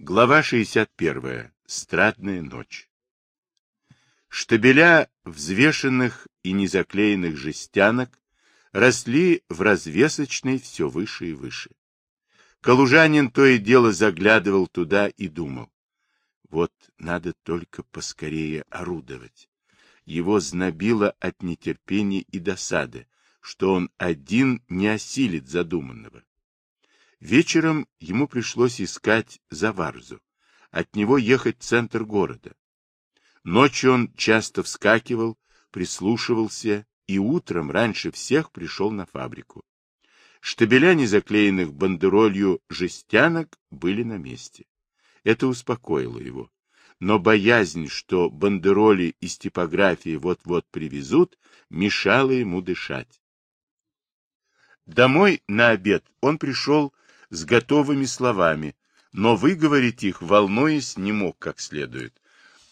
Глава 61. Страдная ночь. Штабеля взвешенных и незаклеенных жестянок росли в развесочной все выше и выше. Калужанин то и дело заглядывал туда и думал. Вот надо только поскорее орудовать. Его знобило от нетерпения и досады, что он один не осилит задуманного. Вечером ему пришлось искать Заварзу, от него ехать в центр города. Ночью он часто вскакивал, прислушивался и утром раньше всех пришел на фабрику. Штабеля незаклеенных бандеролью жестянок были на месте. Это успокоило его. Но боязнь, что бандероли из типографии вот-вот привезут, мешала ему дышать. Домой на обед он пришел с готовыми словами, но выговорить их, волнуясь, не мог как следует.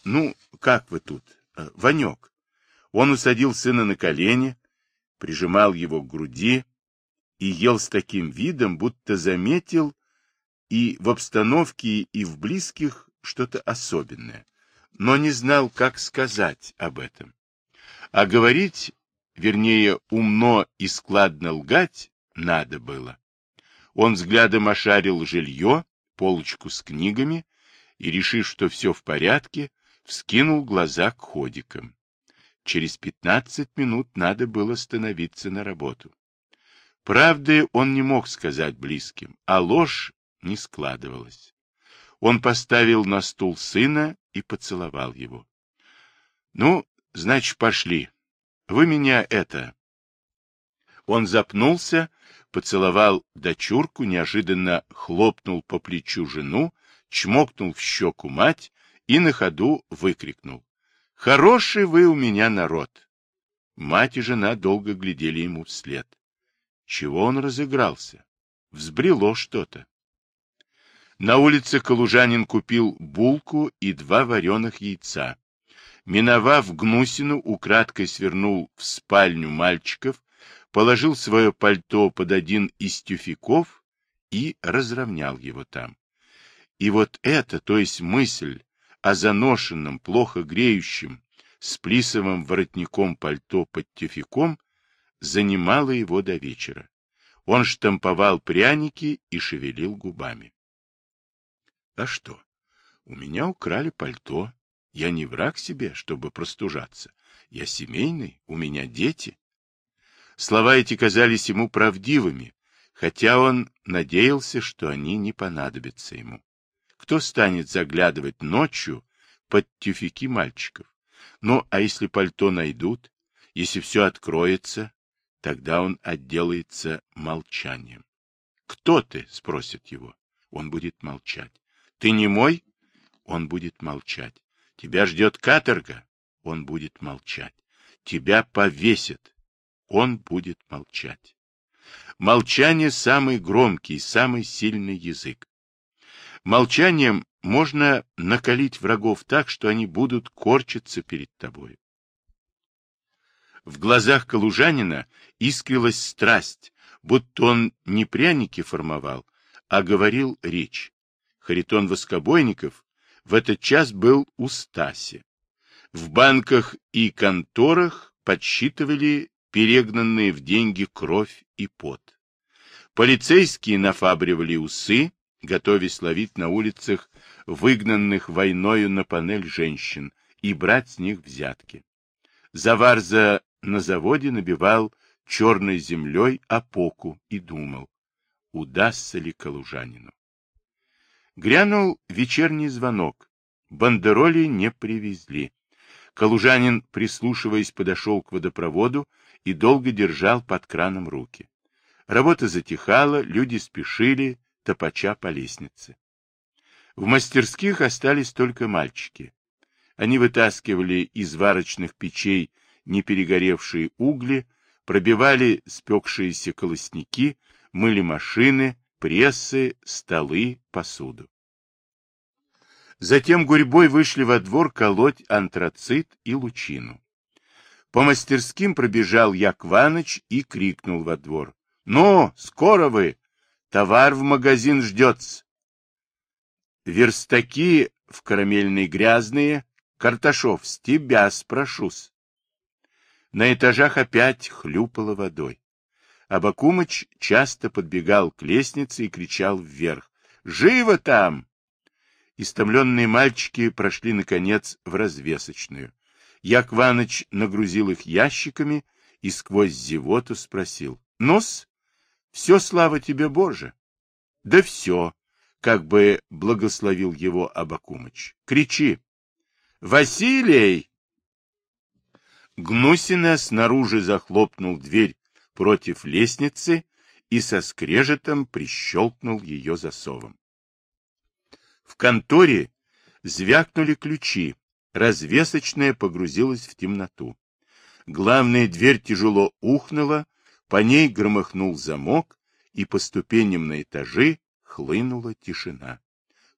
«Ну, как вы тут? Э, Ванек?» Он усадил сына на колени, прижимал его к груди и ел с таким видом, будто заметил и в обстановке, и в близких что-то особенное, но не знал, как сказать об этом. А говорить, вернее, умно и складно лгать надо было. Он взглядом ошарил жилье, полочку с книгами и, решив, что все в порядке, вскинул глаза к ходикам. Через пятнадцать минут надо было становиться на работу. Правды он не мог сказать близким, а ложь не складывалась. Он поставил на стул сына и поцеловал его. — Ну, значит, пошли. Вы меня это... Он запнулся поцеловал дочурку, неожиданно хлопнул по плечу жену, чмокнул в щеку мать и на ходу выкрикнул. «Хороший вы у меня народ!» Мать и жена долго глядели ему вслед. Чего он разыгрался? Взбрело что-то. На улице Калужанин купил булку и два вареных яйца. Миновав Гнусину, украдкой свернул в спальню мальчиков, положил свое пальто под один из тюфяков и разровнял его там. И вот это, то есть мысль о заношенном, плохо греющем, с плисовым воротником пальто под тюфяком, занимала его до вечера. Он штамповал пряники и шевелил губами. А что? У меня украли пальто. Я не враг себе, чтобы простужаться. Я семейный, у меня дети. Слова эти казались ему правдивыми, хотя он надеялся, что они не понадобятся ему. Кто станет заглядывать ночью под тюфяки мальчиков? Ну, а если пальто найдут, если все откроется, тогда он отделается молчанием. «Кто ты?» — спросит его. Он будет молчать. «Ты не мой?» Он будет молчать. «Тебя ждет каторга?» Он будет молчать. «Тебя повесят?» Он будет молчать. Молчание – самый громкий, самый сильный язык. Молчанием можно накалить врагов так, что они будут корчиться перед тобой. В глазах калужанина искрилась страсть, будто он не пряники формовал, а говорил речь. Харитон Воскобойников в этот час был у Стаси. В банках и конторах подсчитывали перегнанные в деньги кровь и пот. Полицейские нафабривали усы, готовясь ловить на улицах выгнанных войною на панель женщин и брать с них взятки. Заварза на заводе набивал черной землей опоку и думал, удастся ли калужанину. Грянул вечерний звонок. Бандероли не привезли. Калужанин, прислушиваясь, подошел к водопроводу и долго держал под краном руки. Работа затихала, люди спешили, топача по лестнице. В мастерских остались только мальчики. Они вытаскивали из варочных печей неперегоревшие угли, пробивали спекшиеся колосники, мыли машины, прессы, столы, посуду. Затем гурьбой вышли во двор колоть антрацит и лучину. По мастерским пробежал Якваныч и крикнул во двор. — Ну, скоро вы! Товар в магазин ждется. верстаки в карамельные грязные, Карташов, с тебя спрошусь. На этажах опять хлюпало водой. Абакумыч часто подбегал к лестнице и кричал вверх. «Живо там!» Истомленные мальчики прошли, наконец, в развесочную. Якваныч нагрузил их ящиками и сквозь зевоту спросил. «Нос, все слава тебе, Боже!» «Да все!» — как бы благословил его Абакумыч. «Кричи!» «Василий!» Гнусина снаружи захлопнул дверь против лестницы и со скрежетом прищелкнул ее засовом. В конторе звякнули ключи, развесочная погрузилась в темноту. Главная дверь тяжело ухнула, по ней громыхнул замок, и по ступеням на этажи хлынула тишина.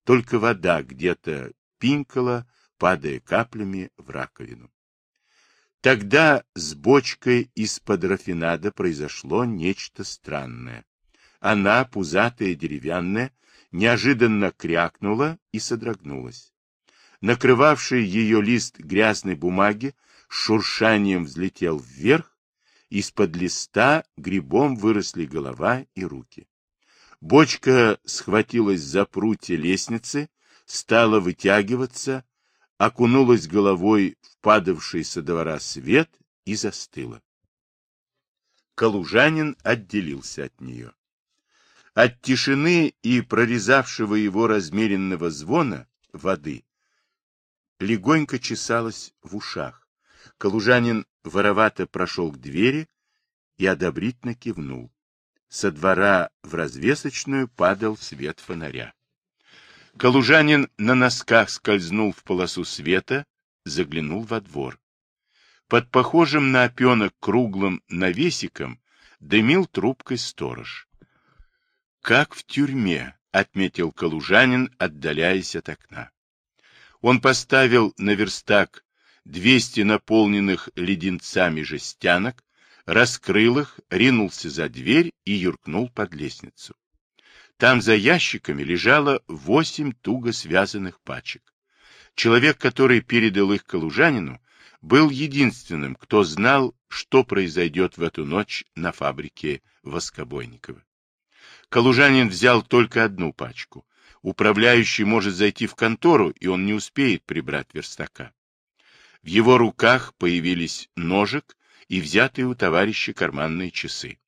Только вода где-то пинкала, падая каплями в раковину. Тогда с бочкой из-под рафинада произошло нечто странное. Она, пузатая деревянная, неожиданно крякнула и содрогнулась. Накрывавший ее лист грязной бумаги шуршанием взлетел вверх, из-под листа грибом выросли голова и руки. Бочка схватилась за прутья лестницы, стала вытягиваться, окунулась головой в падавший со двора свет и застыла. Калужанин отделился от нее. От тишины и прорезавшего его размеренного звона воды легонько чесалась в ушах. Калужанин воровато прошел к двери и одобрительно кивнул. Со двора в развесочную падал свет фонаря. Калужанин на носках скользнул в полосу света, заглянул во двор. Под похожим на опенок круглым навесиком дымил трубкой сторож. «Как в тюрьме», — отметил Калужанин, отдаляясь от окна. Он поставил на верстак двести наполненных леденцами жестянок, раскрыл их, ринулся за дверь и юркнул под лестницу. Там за ящиками лежало восемь туго связанных пачек. Человек, который передал их калужанину, был единственным, кто знал, что произойдет в эту ночь на фабрике Воскобойникова. Калужанин взял только одну пачку. Управляющий может зайти в контору, и он не успеет прибрать верстака. В его руках появились ножик и взятые у товарища карманные часы.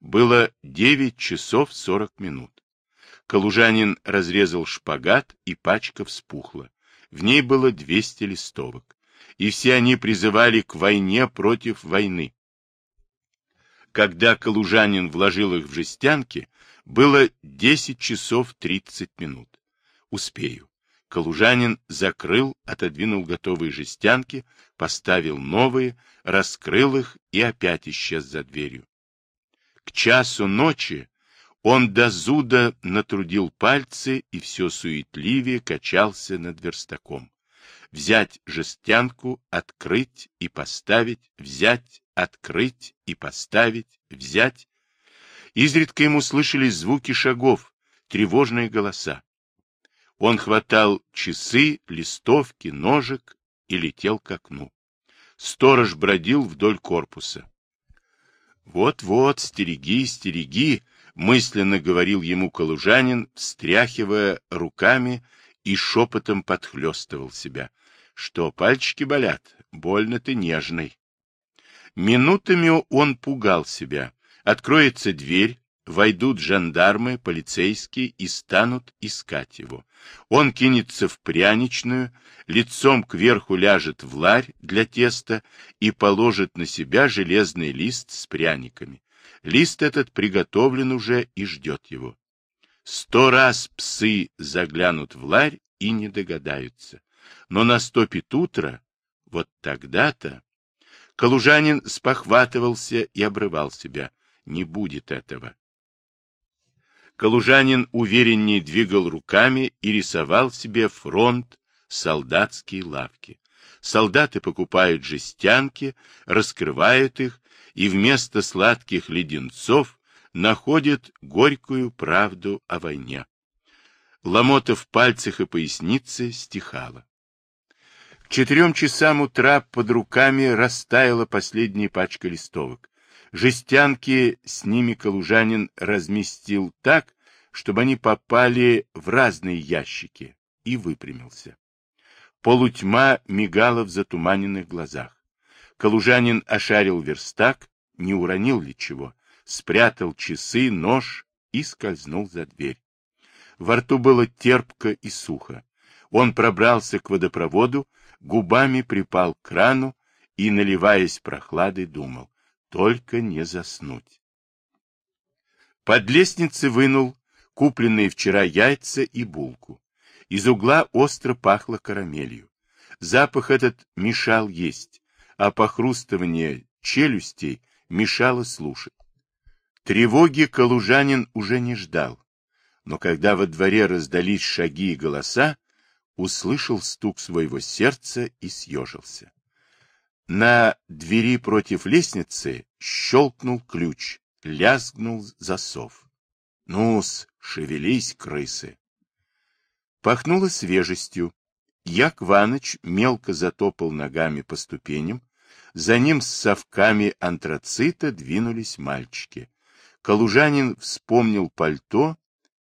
Было девять часов сорок минут. Калужанин разрезал шпагат, и пачка вспухла. В ней было двести листовок. И все они призывали к войне против войны. Когда Калужанин вложил их в жестянки, было десять часов тридцать минут. Успею. Калужанин закрыл, отодвинул готовые жестянки, поставил новые, раскрыл их и опять исчез за дверью. К часу ночи он до зуда натрудил пальцы и все суетливее качался над верстаком. Взять жестянку, открыть и поставить, взять, открыть и поставить, взять. Изредка ему слышались звуки шагов, тревожные голоса. Он хватал часы, листовки, ножик и летел к окну. Сторож бродил вдоль корпуса. «Вот-вот, стереги, стереги!» мысленно говорил ему калужанин, встряхивая руками и шепотом подхлестывал себя. Что, пальчики болят? Больно ты нежный. Минутами он пугал себя. Откроется дверь, войдут жандармы, полицейские и станут искать его. Он кинется в пряничную, лицом кверху ляжет в ларь для теста и положит на себя железный лист с пряниками. Лист этот приготовлен уже и ждет его. Сто раз псы заглянут в ларь и не догадаются. Но наступит утро, вот тогда-то... Калужанин спохватывался и обрывал себя. Не будет этого. Калужанин увереннее двигал руками и рисовал себе фронт солдатские лавки. Солдаты покупают жестянки, раскрывают их и вместо сладких леденцов находят горькую правду о войне. ломота в пальцах и пояснице стихала. К четырем часам утра под руками растаяла последняя пачка листовок. Жестянки с ними Калужанин разместил так, чтобы они попали в разные ящики, и выпрямился. Полутьма мигала в затуманенных глазах. Калужанин ошарил верстак, не уронил ли чего, спрятал часы, нож и скользнул за дверь. Во рту было терпко и сухо. Он пробрался к водопроводу, губами припал к крану и, наливаясь прохладой, думал, только не заснуть. Под лестницей вынул купленные вчера яйца и булку. Из угла остро пахло карамелью. Запах этот мешал есть, а похрустывание челюстей мешало слушать. Тревоги калужанин уже не ждал, но когда во дворе раздались шаги и голоса, услышал стук своего сердца и съежился. На двери против лестницы щелкнул ключ, лязгнул засов. Ну-с, шевелись, крысы! Пахнуло свежестью. Як Ваныч мелко затопал ногами по ступеням, за ним с совками антрацита двинулись мальчики. Калужанин вспомнил пальто,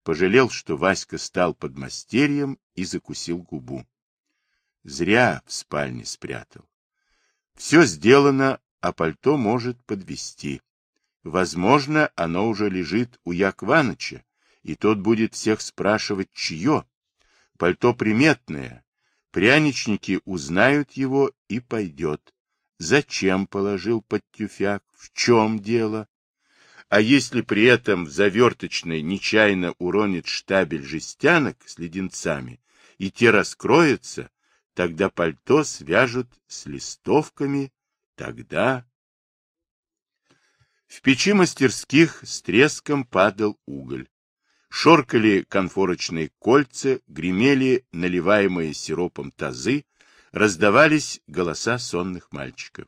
пожалел, что Васька стал под мастерьем и закусил губу. Зря в спальне спрятал. Все сделано, а пальто может подвести. Возможно, оно уже лежит у Якваныча, и тот будет всех спрашивать, чье. Пальто приметное, пряничники узнают его и пойдет. Зачем положил под тюфяк? В чем дело? А если при этом в заверточной нечаянно уронит штабель жестянок с леденцами, и те раскроются, тогда пальто свяжут с листовками, тогда... В печи мастерских с треском падал уголь. Шоркали конфорочные кольца, гремели наливаемые сиропом тазы, раздавались голоса сонных мальчиков.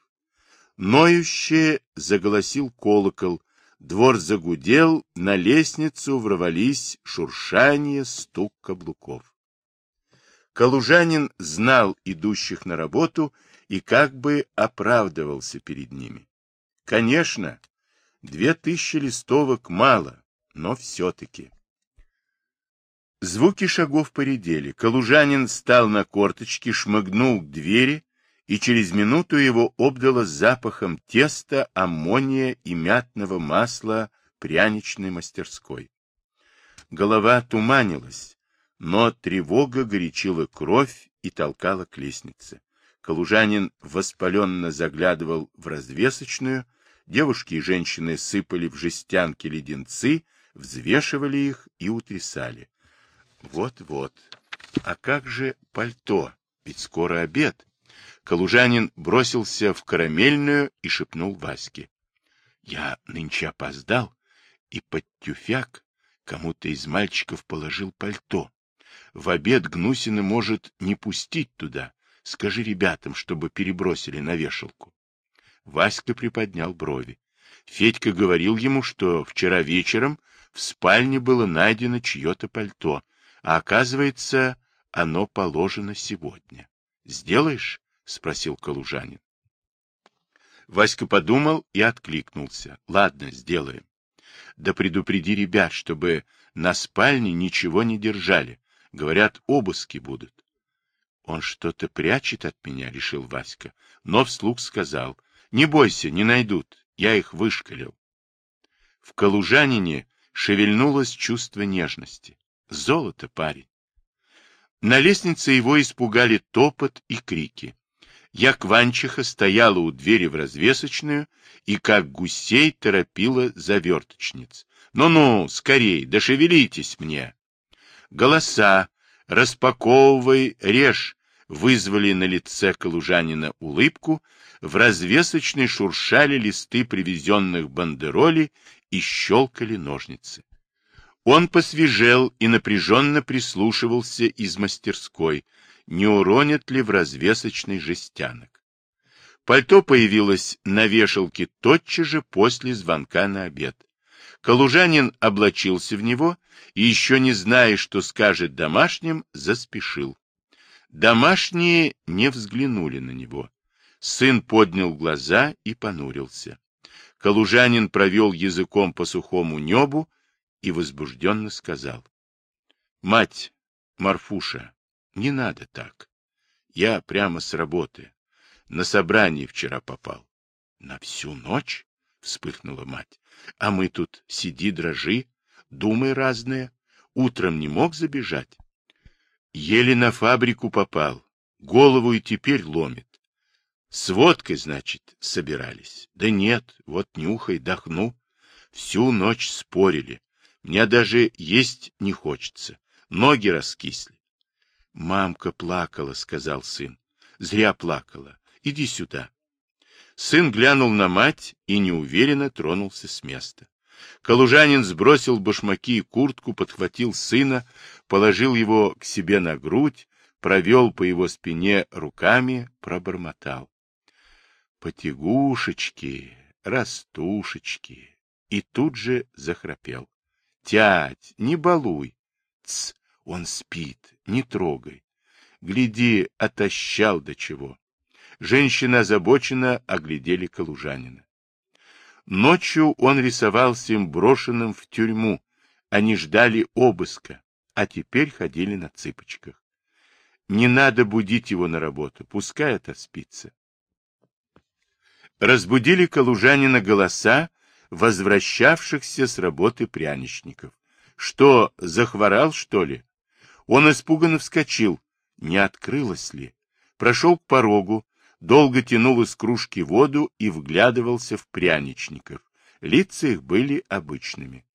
Ноюще заголосил колокол, двор загудел, на лестницу ворвались шуршание, стук каблуков. Калужанин знал идущих на работу и как бы оправдывался перед ними. Конечно, две тысячи листовок мало, но все-таки. Звуки шагов поредели. Калужанин стал на корточки, шмыгнул к двери, и через минуту его обдало запахом теста, аммония и мятного масла пряничной мастерской. Голова туманилась, но тревога горячила кровь и толкала к лестнице. Калужанин воспаленно заглядывал в развесочную, девушки и женщины сыпали в жестянки леденцы, взвешивали их и утрясали. Вот-вот. А как же пальто? Ведь скоро обед. Калужанин бросился в карамельную и шепнул Ваське. Я нынче опоздал, и под тюфяк кому-то из мальчиков положил пальто. В обед Гнусина может не пустить туда. Скажи ребятам, чтобы перебросили на вешалку. Васька приподнял брови. Федька говорил ему, что вчера вечером в спальне было найдено чье-то пальто, а оказывается, оно положено сегодня. «Сделаешь?» — спросил Калужанин. Васька подумал и откликнулся. «Ладно, сделаем. Да предупреди ребят, чтобы на спальне ничего не держали, Говорят, обыски будут. Он что-то прячет от меня, решил Васька, но вслух сказал, не бойся, не найдут, я их вышкалил. В Калужанине шевельнулось чувство нежности. Золото, парень. На лестнице его испугали топот и крики. Якванчиха стояла у двери в развесочную и, как гусей, торопила заверточниц. «Ну-ну, скорей, дошевелитесь мне!» Голоса «Распаковывай, режь» вызвали на лице калужанина улыбку, в развесочной шуршали листы привезенных бандеролей и щелкали ножницы. Он посвежел и напряженно прислушивался из мастерской, не уронят ли в развесочный жестянок. Пальто появилось на вешалке тотчас же после звонка на обед. Калужанин облачился в него и, еще не зная, что скажет домашним, заспешил. Домашние не взглянули на него. Сын поднял глаза и понурился. Калужанин провел языком по сухому небу и возбужденно сказал. — Мать, Марфуша, не надо так. Я прямо с работы. На собрание вчера попал. — На всю ночь? — вспыхнула мать. — А мы тут сиди, дрожи, думай разное. Утром не мог забежать. Еле на фабрику попал. Голову и теперь ломит. С водкой, значит, собирались. Да нет, вот нюхай, дохну. Всю ночь спорили. Мне даже есть не хочется. Ноги раскисли. Мамка плакала, сказал сын. Зря плакала. Иди сюда. Сын глянул на мать и неуверенно тронулся с места. Калужанин сбросил башмаки и куртку, подхватил сына, положил его к себе на грудь, провел по его спине руками, пробормотал потягушечки, растушечки, и тут же захрапел. Тять, не балуй. Ц, он спит, не трогай. Гляди, отощал до чего. Женщина озабоченно оглядели калужанина. Ночью он рисовался им брошенным в тюрьму. Они ждали обыска, а теперь ходили на цыпочках. Не надо будить его на работу, пускай отоспится разбудили калужанина голоса возвращавшихся с работы пряничников. Что, захворал, что ли? Он испуганно вскочил. Не открылось ли? Прошел к порогу, долго тянул из кружки воду и вглядывался в пряничников. Лица их были обычными.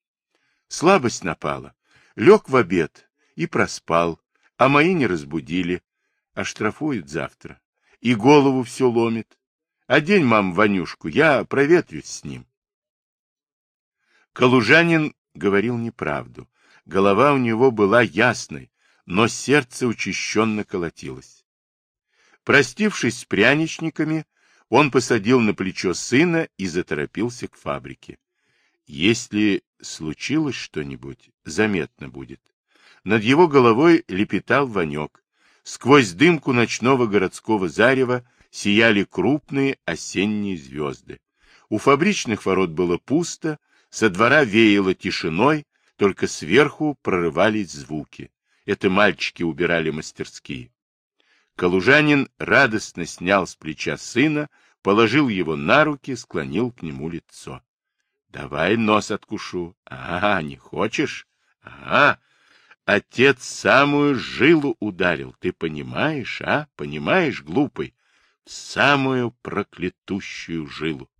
Слабость напала. Лег в обед и проспал, а мои не разбудили. Оштрафуют завтра. И голову все ломит. Одень, мам, Ванюшку, я проветрюсь с ним. Калужанин говорил неправду. Голова у него была ясной, но сердце учащенно колотилось. Простившись с пряничниками, он посадил на плечо сына и заторопился к фабрике. Если случилось что-нибудь, заметно будет. Над его головой лепетал Ванек. Сквозь дымку ночного городского зарева сияли крупные осенние звезды. У фабричных ворот было пусто, со двора веяло тишиной, только сверху прорывались звуки. Это мальчики убирали мастерские. Калужанин радостно снял с плеча сына, положил его на руки, склонил к нему лицо. — Давай нос откушу. — Ага, не хочешь? — Ага. Отец самую жилу ударил. Ты понимаешь, а? Понимаешь, глупый? самую проклятущую жилу.